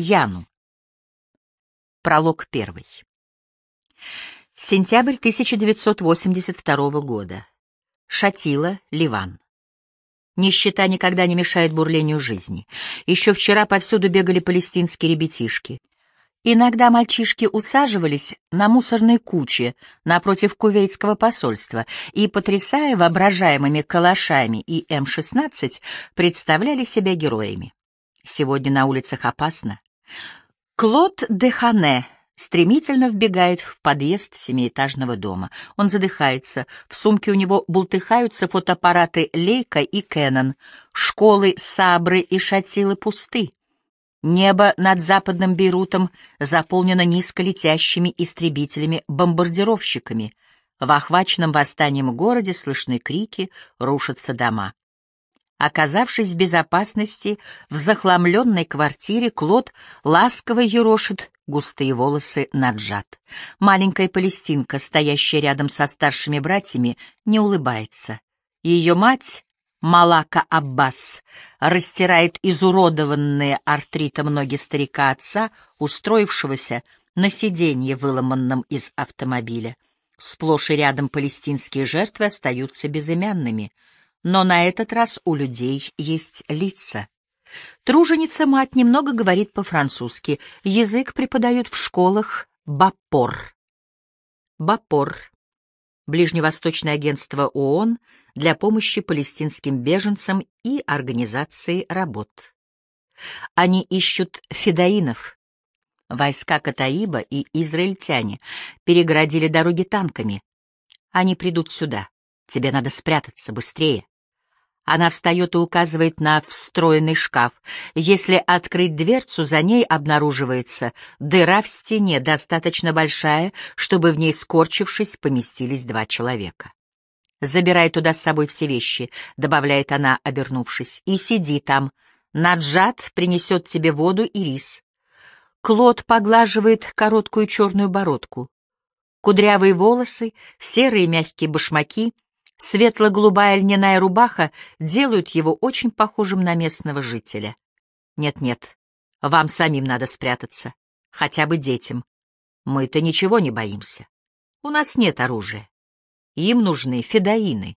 Яну. Пролог первый. Сентябрь 1982 года. Шатила, Ливан. Нищета никогда не мешает бурлению жизни. Еще вчера повсюду бегали палестинские ребятишки. Иногда мальчишки усаживались на мусорной куче напротив кувейтского посольства и, потрясая воображаемыми калашами и М-16, представляли себя героями. Сегодня на улицах опасно. Клод де Хане стремительно вбегает в подъезд семиэтажного дома. Он задыхается. В сумке у него бултыхаются фотоаппараты Лейка и Кэнон. Школы Сабры и Шатилы пусты. Небо над западным Бейрутом заполнено низколетящими истребителями-бомбардировщиками. В охваченном восстанием городе слышны крики, рушатся дома. Оказавшись в безопасности, в захламленной квартире, Клод ласково ерошит густые волосы Наджат. Маленькая палестинка, стоящая рядом со старшими братьями, не улыбается. Ее мать, Малака Аббас, растирает изуродованные артритом ноги старика отца, устроившегося на сиденье, выломанном из автомобиля. Сплошь и рядом палестинские жертвы остаются безымянными — но на этот раз у людей есть лица. Труженица-мать немного говорит по-французски, язык преподают в школах Бапор. Бапор — Ближневосточное агентство ООН для помощи палестинским беженцам и организации работ. Они ищут федоинов. Войска Катаиба и израильтяне переградили дороги танками. Они придут сюда. Тебе надо спрятаться быстрее. Она встает и указывает на встроенный шкаф. Если открыть дверцу, за ней обнаруживается дыра в стене, достаточно большая, чтобы в ней, скорчившись, поместились два человека. «Забирай туда с собой все вещи», — добавляет она, обернувшись, — «и сиди там. Наджат принесет тебе воду и рис». Клод поглаживает короткую черную бородку. Кудрявые волосы, серые мягкие башмаки — Светло-голубая льняная рубаха делают его очень похожим на местного жителя. Нет-нет, вам самим надо спрятаться, хотя бы детям. Мы-то ничего не боимся. У нас нет оружия. Им нужны федоины.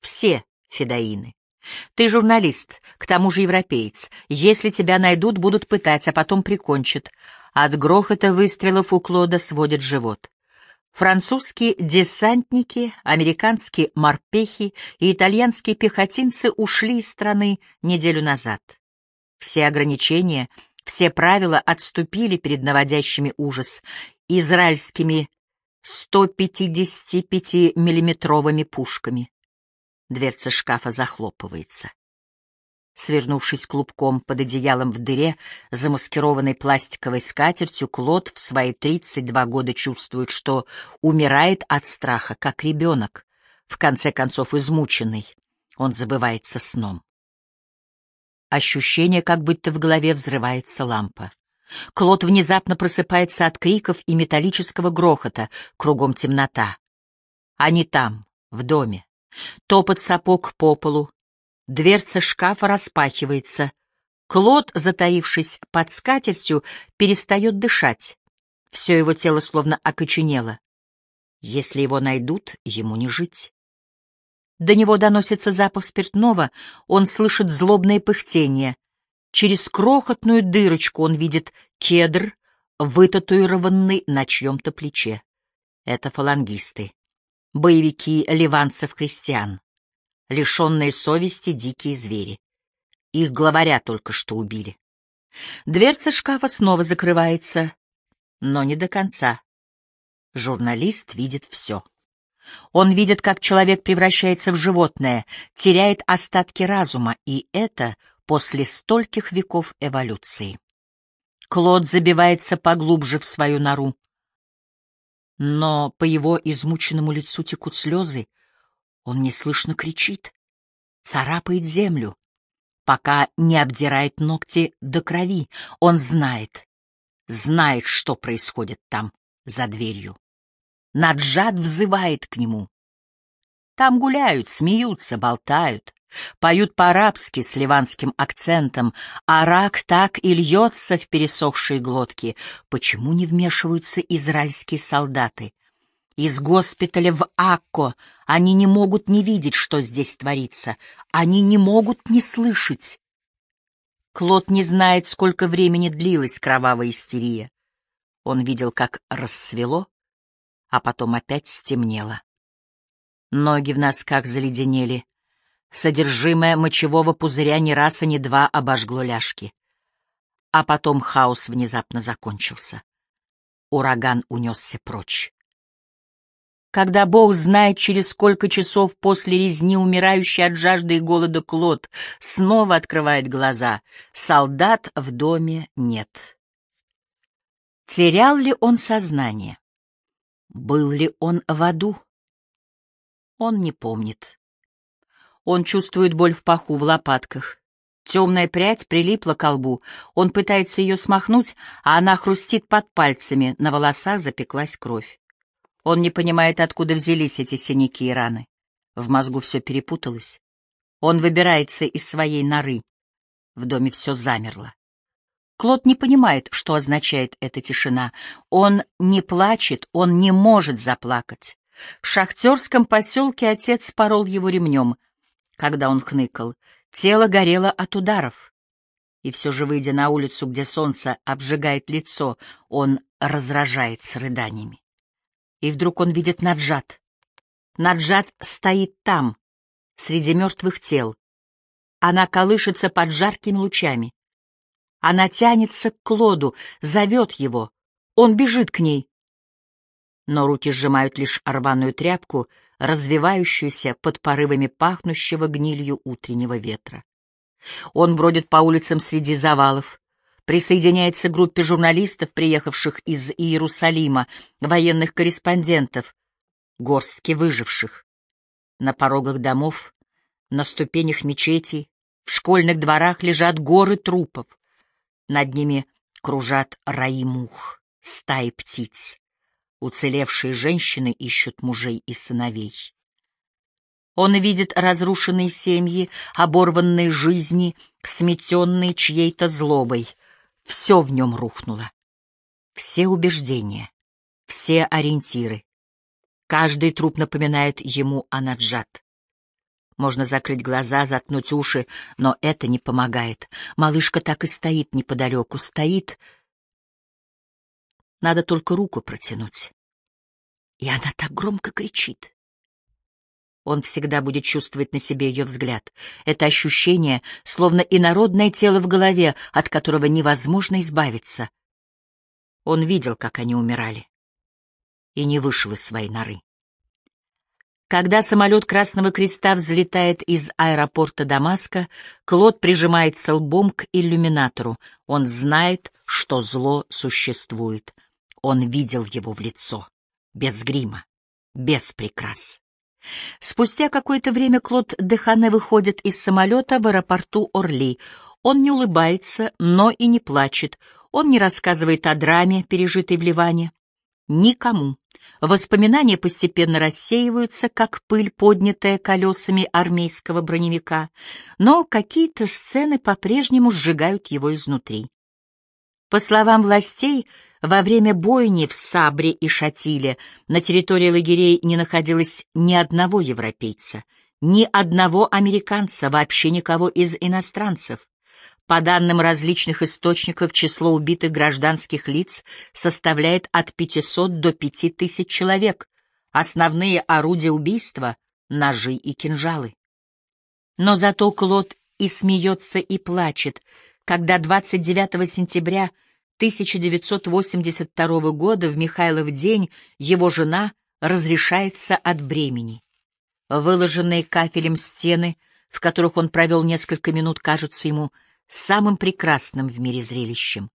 Все федоины. Ты журналист, к тому же европеец. Если тебя найдут, будут пытать, а потом прикончат. От грохота выстрелов у Клода сводит живот. Французские десантники, американские морпехи и итальянские пехотинцы ушли из страны неделю назад. Все ограничения, все правила отступили перед наводящими ужас израильскими 155-миллиметровыми пушками. Дверца шкафа захлопывается. Свернувшись клубком под одеялом в дыре, замаскированной пластиковой скатертью, Клод в свои 32 года чувствует, что умирает от страха, как ребенок, в конце концов измученный. Он забывается сном. Ощущение, как будто в голове взрывается лампа. Клод внезапно просыпается от криков и металлического грохота, кругом темнота. Они там, в доме. Топот сапог по полу, Дверца шкафа распахивается. Клод, затаившись под скатертью, перестает дышать. Все его тело словно окоченело. Если его найдут, ему не жить. До него доносится запах спиртного, он слышит злобное пыхтение. Через крохотную дырочку он видит кедр, вытатуированный на чьем-то плече. Это фалангисты, боевики ливанцев-христиан лишенные совести дикие звери. Их главаря только что убили. Дверца шкафа снова закрывается, но не до конца. Журналист видит все. Он видит, как человек превращается в животное, теряет остатки разума, и это после стольких веков эволюции. Клод забивается поглубже в свою нору. Но по его измученному лицу текут слезы, он неслышно кричит, царапает землю, пока не обдирает ногти до крови. Он знает, знает, что происходит там, за дверью. Наджад взывает к нему. Там гуляют, смеются, болтают. Поют по-арабски с ливанским акцентом, а рак так и льется в пересохшие глотки. Почему не вмешиваются израильские солдаты? Из госпиталя в Акко они не могут не видеть, что здесь творится. Они не могут не слышать. Клод не знает, сколько времени длилась кровавая истерия. Он видел, как рассвело, а потом опять стемнело. Ноги в носках заледенели. Содержимое мочевого пузыря ни раз и ни два обожгло ляжки. А потом хаос внезапно закончился. Ураган унесся прочь. Когда Бог знает, через сколько часов после резни умирающий от жажды и голода Клод снова открывает глаза, солдат в доме нет. Терял ли он сознание? Был ли он в аду? Он не помнит. Он чувствует боль в паху, в лопатках. Темная прядь прилипла к лбу. Он пытается ее смахнуть, а она хрустит под пальцами, на волосах запеклась кровь. Он не понимает, откуда взялись эти синяки и раны. В мозгу все перепуталось. Он выбирается из своей норы. В доме все замерло. Клод не понимает, что означает эта тишина. Он не плачет, он не может заплакать. В шахтерском поселке отец порол его ремнем, когда он хныкал. Тело горело от ударов. И все же, выйдя на улицу, где солнце обжигает лицо, он разражается рыданиями. И вдруг он видит Наджат. Наджат стоит там, среди мертвых тел. Она колышется под жаркими лучами. Она тянется к Клоду, зовет его. Он бежит к ней. Но руки сжимают лишь рваную тряпку, развивающуюся под порывами пахнущего гнилью утреннего ветра. Он бродит по улицам среди завалов, присоединяется к группе журналистов, приехавших из Иерусалима, военных корреспондентов, горстки выживших. На порогах домов, на ступенях мечетей, в школьных дворах лежат горы трупов. Над ними кружат раи мух, стаи птиц. Уцелевшие женщины ищут мужей и сыновей. Он видит разрушенные семьи, оборванные жизни, сметенные чьей-то злобой — все в нем рухнуло. Все убеждения, все ориентиры. Каждый труп напоминает ему о Наджат. Можно закрыть глаза, заткнуть уши, но это не помогает. Малышка так и стоит неподалеку, стоит. Надо только руку протянуть. И она так громко кричит. Он всегда будет чувствовать на себе ее взгляд. Это ощущение, словно инородное тело в голове, от которого невозможно избавиться. Он видел, как они умирали, и не вышел из своей норы. Когда самолет Красного Креста взлетает из аэропорта Дамаска, Клод прижимается лбом к иллюминатору. Он знает, что зло существует. Он видел его в лицо, без грима, без прикрас. Спустя какое-то время Клод Дехане выходит из самолета в аэропорту Орли. Он не улыбается, но и не плачет. Он не рассказывает о драме, пережитой в Ливане. Никому. Воспоминания постепенно рассеиваются, как пыль, поднятая колесами армейского броневика, но какие-то сцены по-прежнему сжигают его изнутри. По словам властей, во время бойни в Сабре и Шатиле на территории лагерей не находилось ни одного европейца, ни одного американца, вообще никого из иностранцев. По данным различных источников, число убитых гражданских лиц составляет от 500 до 5000 человек. Основные орудия убийства — ножи и кинжалы. Но зато Клод и смеется, и плачет, когда 29 сентября 1982 года в Михайлов день его жена разрешается от бремени. Выложенные кафелем стены, в которых он провел несколько минут, кажутся ему самым прекрасным в мире зрелищем.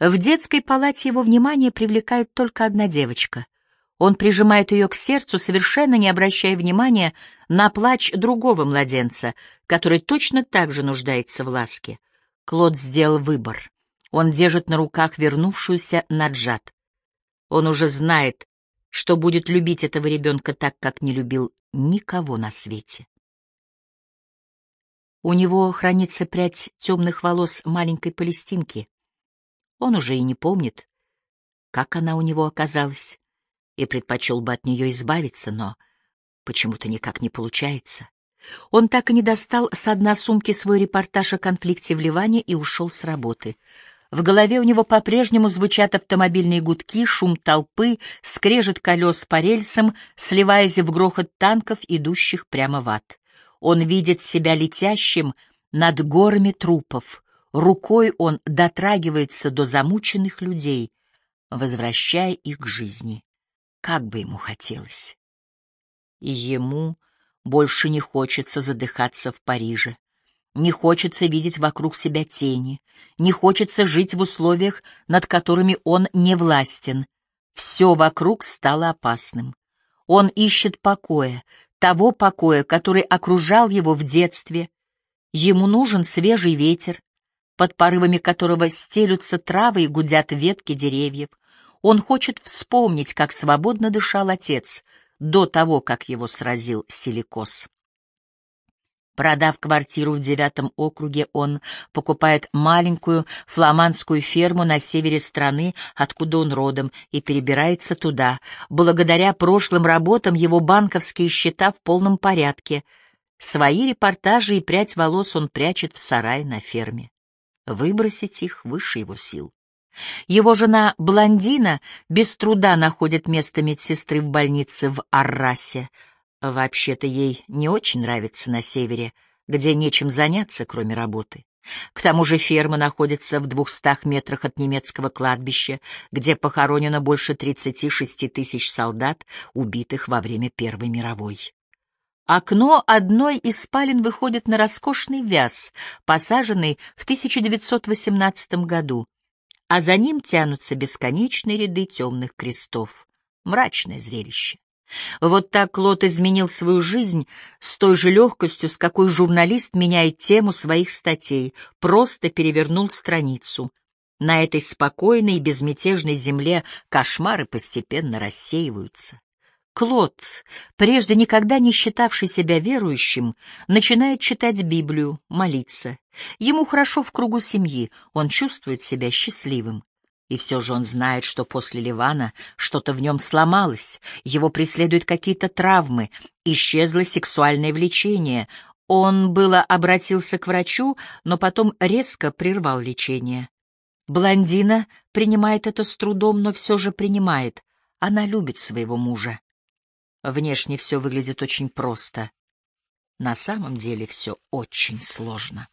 В детской палате его внимание привлекает только одна девочка. Он прижимает ее к сердцу, совершенно не обращая внимания на плач другого младенца, который точно так же нуждается в ласке. Клод сделал выбор. Он держит на руках вернувшуюся Наджат. Он уже знает, что будет любить этого ребенка так, как не любил никого на свете. У него хранится прядь темных волос маленькой палестинки. Он уже и не помнит, как она у него оказалась, и предпочел бы от нее избавиться, но почему-то никак не получается. Он так и не достал с дна сумки свой репортаж о конфликте в Ливане и ушел с работы. В голове у него по-прежнему звучат автомобильные гудки, шум толпы, скрежет колес по рельсам, сливаясь в грохот танков, идущих прямо в ад. Он видит себя летящим над горами трупов. Рукой он дотрагивается до замученных людей, возвращая их к жизни. Как бы ему хотелось. И ему больше не хочется задыхаться в Париже. Не хочется видеть вокруг себя тени, не хочется жить в условиях, над которыми он не властен. Все вокруг стало опасным. Он ищет покоя, того покоя, который окружал его в детстве. Ему нужен свежий ветер, под порывами которого стелются травы и гудят ветки деревьев. Он хочет вспомнить, как свободно дышал отец до того, как его сразил силикоз. Продав квартиру в девятом округе, он покупает маленькую фламандскую ферму на севере страны, откуда он родом, и перебирается туда. Благодаря прошлым работам его банковские счета в полном порядке. Свои репортажи и прядь волос он прячет в сарае на ферме. Выбросить их выше его сил. Его жена Блондина без труда находит место медсестры в больнице в Аррасе, Вообще-то ей не очень нравится на севере, где нечем заняться, кроме работы. К тому же ферма находится в двухстах метрах от немецкого кладбища, где похоронено больше 36 тысяч солдат, убитых во время Первой мировой. Окно одной из спален выходит на роскошный вяз, посаженный в 1918 году, а за ним тянутся бесконечные ряды темных крестов. Мрачное зрелище. Вот так Клод изменил свою жизнь с той же легкостью, с какой журналист меняет тему своих статей, просто перевернул страницу. На этой спокойной и безмятежной земле кошмары постепенно рассеиваются. Клод, прежде никогда не считавший себя верующим, начинает читать Библию, молиться. Ему хорошо в кругу семьи, он чувствует себя счастливым. И все же он знает, что после Ливана что-то в нем сломалось, его преследуют какие-то травмы, исчезло сексуальное влечение. Он было обратился к врачу, но потом резко прервал лечение. Блондина принимает это с трудом, но все же принимает. Она любит своего мужа. Внешне все выглядит очень просто. На самом деле все очень сложно.